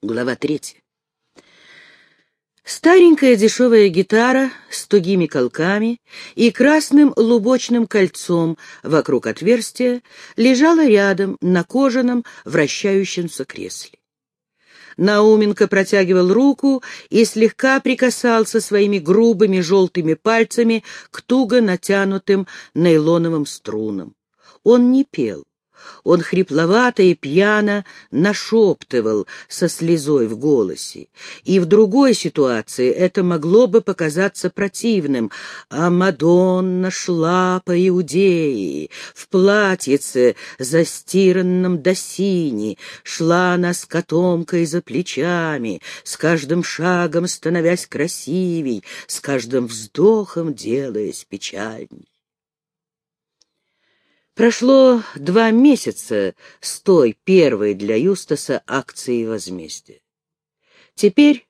Глава третья. Старенькая дешевая гитара с тугими колками и красным лубочным кольцом вокруг отверстия лежала рядом на кожаном вращающемся кресле. Науменко протягивал руку и слегка прикасался своими грубыми желтыми пальцами к туго натянутым нейлоновым струнам. Он не пел, он хрипловато и пьяно нашептывал со слезой в голосе. И в другой ситуации это могло бы показаться противным. А Мадонна шла по Иудеи, в платьице, застиранном до сини, шла она с котомкой за плечами, с каждым шагом становясь красивей, с каждым вздохом делаясь печальней. Прошло два месяца с той первой для Юстаса акции возмездия. Теперь,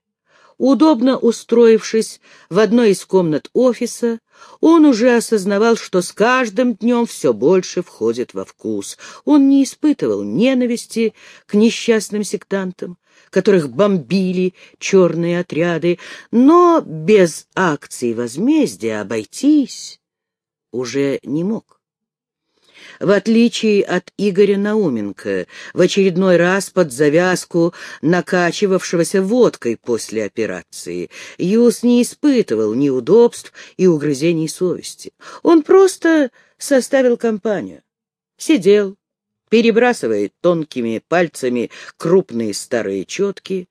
удобно устроившись в одной из комнат офиса, он уже осознавал, что с каждым днем все больше входит во вкус. Он не испытывал ненависти к несчастным сектантам, которых бомбили черные отряды, но без акций возмездия обойтись уже не мог. В отличие от Игоря Науменко, в очередной раз под завязку накачивавшегося водкой после операции, Юс не испытывал неудобств и угрызений совести. Он просто составил компанию. Сидел, перебрасывая тонкими пальцами крупные старые четки,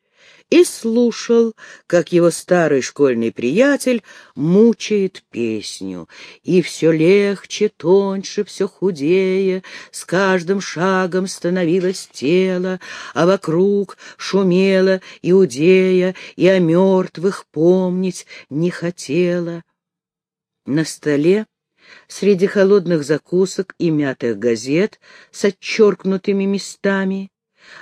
и слушал, как его старый школьный приятель мучает песню, и все легче, тоньше, все худее, с каждым шагом становилось тело, а вокруг шумело Иудея, и о мертвых помнить не хотела. На столе среди холодных закусок и мятых газет с отчеркнутыми местами,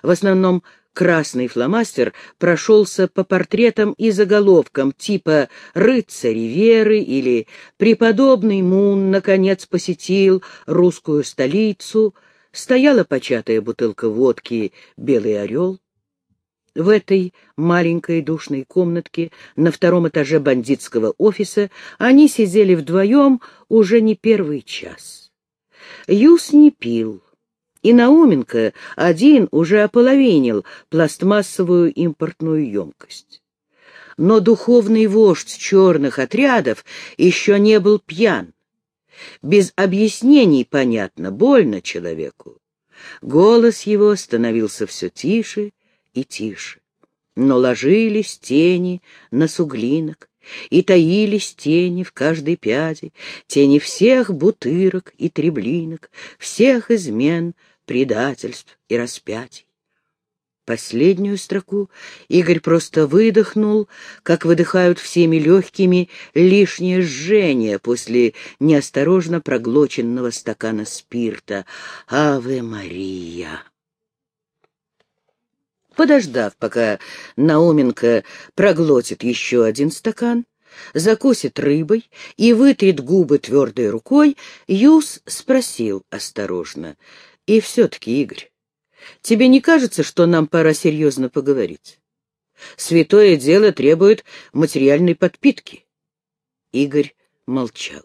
в основном Красный фломастер прошелся по портретам и заголовкам типа «Рыцари веры» или «Преподобный Мун, наконец, посетил русскую столицу», стояла початая бутылка водки «Белый орел». В этой маленькой душной комнатке на втором этаже бандитского офиса они сидели вдвоем уже не первый час. Юс не пил, и Науменко один уже ополовинил пластмассовую импортную емкость. Но духовный вождь черных отрядов еще не был пьян. Без объяснений, понятно, больно человеку. Голос его становился все тише и тише. Но ложились тени на суглинок, и таились тени в каждой пяде, тени всех бутырок и треблинок, всех измен, предательств и распятий. Последнюю строку Игорь просто выдохнул, как выдыхают всеми легкими лишнее жжение после неосторожно проглоченного стакана спирта. «Аве Мария!» Подождав, пока Науменко проглотит еще один стакан, закусит рыбой и вытрет губы твердой рукой, Юс спросил осторожно — и все-таки, Игорь, тебе не кажется, что нам пора серьезно поговорить? Святое дело требует материальной подпитки. Игорь молчал.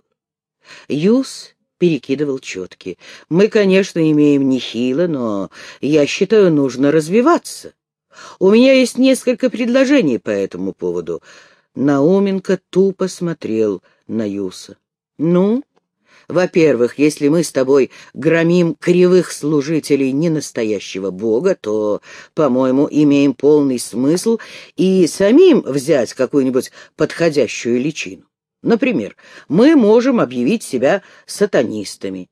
Юс перекидывал четки. Мы, конечно, имеем нехило, но я считаю, нужно развиваться. У меня есть несколько предложений по этому поводу. Науменко тупо смотрел на Юса. Ну, во-первых, если мы с тобой громим кривых служителей ненастоящего Бога, то, по-моему, имеем полный смысл и самим взять какую-нибудь подходящую личину. Например, мы можем объявить себя сатанистами.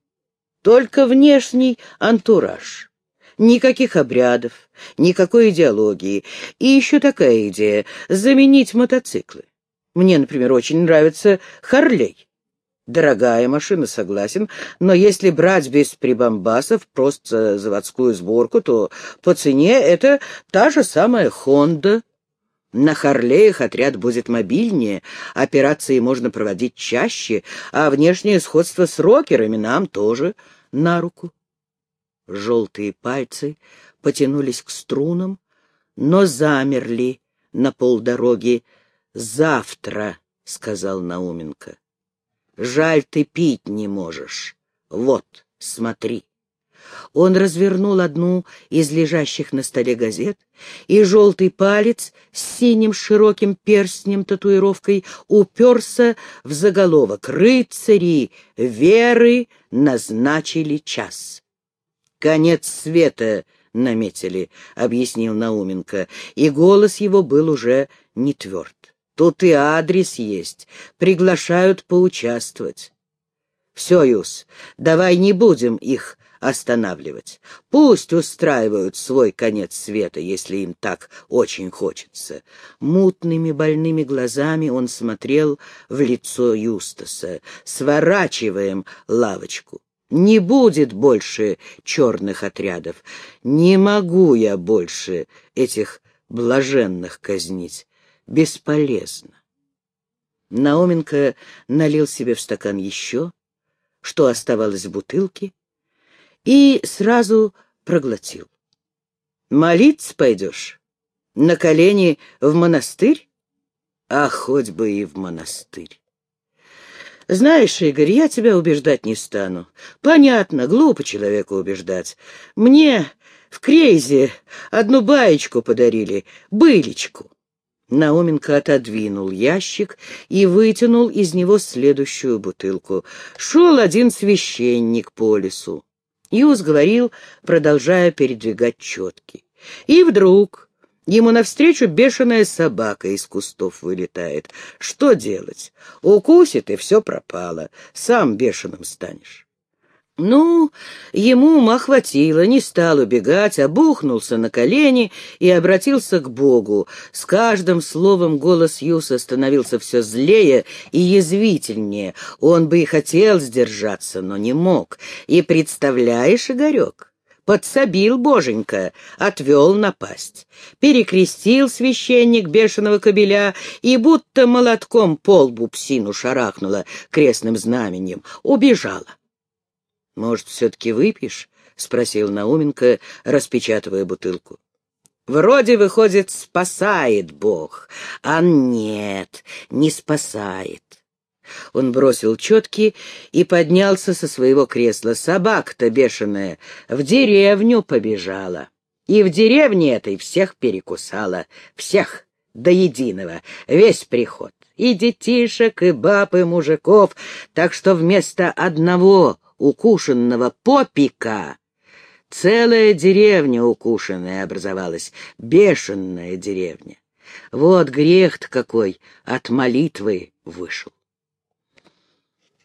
Только внешний антураж. Никаких обрядов, никакой идеологии. И еще такая идея — заменить мотоциклы. Мне, например, очень нравится Харлей. Дорогая машина, согласен, но если брать без прибамбасов, просто заводскую сборку, то по цене это та же самая «Хонда». На Харлеях отряд будет мобильнее, операции можно проводить чаще, а внешнее сходство с рокерами нам тоже на руку. Желтые пальцы потянулись к струнам, но замерли на полдороги. «Завтра», — сказал Науменко. «Жаль, ты пить не можешь. Вот, смотри». Он развернул одну из лежащих на столе газет, и желтый палец с синим широким перстнем-татуировкой уперся в заголовок «Рыцари веры назначили час». «Конец света наметили», — объяснил Науменко, и голос его был уже не тверд. «Тут и адрес есть, приглашают поучаствовать». «Все, Юс, давай не будем их останавливать. Пусть устраивают свой конец света, если им так очень хочется. Мутными больными глазами он смотрел в лицо Юстаса. «Сворачиваем лавочку. Не будет больше черных отрядов. Не могу я больше этих блаженных казнить. Бесполезно». Науменко налил себе в стакан еще, что оставалось в бутылке, и сразу проглотил. «Молиться пойдешь? На колени в монастырь? А хоть бы и в монастырь!» «Знаешь, Игорь, я тебя убеждать не стану. Понятно, глупо человека убеждать. Мне в Крейзе одну баечку подарили, былечку». Науменко отодвинул ящик и вытянул из него следующую бутылку. Шел один священник по лесу. Юз говорил, продолжая передвигать четки. И вдруг ему навстречу бешеная собака из кустов вылетает. Что делать? Укусит, и все пропало. Сам бешеным станешь. Ну, ему ума хватило, не стал убегать, обухнулся на колени и обратился к Богу. С каждым словом голос Юса становился все злее и язвительнее. Он бы и хотел сдержаться, но не мог. И представляешь, Игорек, подсобил боженька, отвел напасть. Перекрестил священник бешеного кобеля и будто молотком полбу псину шарахнула крестным знаменем, убежала. «Может, все-таки выпьешь?» — спросил Науменко, распечатывая бутылку. «Вроде, выходит, спасает Бог, а нет, не спасает». Он бросил четки и поднялся со своего кресла. Собака-то бешеная в деревню побежала. И в деревне этой всех перекусала. Всех до единого. Весь приход. И детишек, и баб, и мужиков. Так что вместо одного укушенного попика целая деревня укушенная образовалась, бешеная деревня. Вот грех какой от молитвы вышел.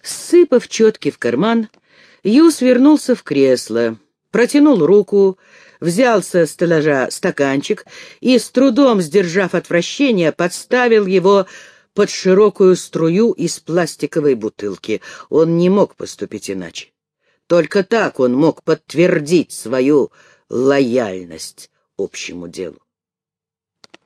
Сыпав четки в карман, Юс вернулся в кресло, протянул руку, взял со стеллажа стаканчик и, с трудом сдержав отвращение, подставил его под широкую струю из пластиковой бутылки. Он не мог поступить иначе. Только так он мог подтвердить свою лояльность общему делу.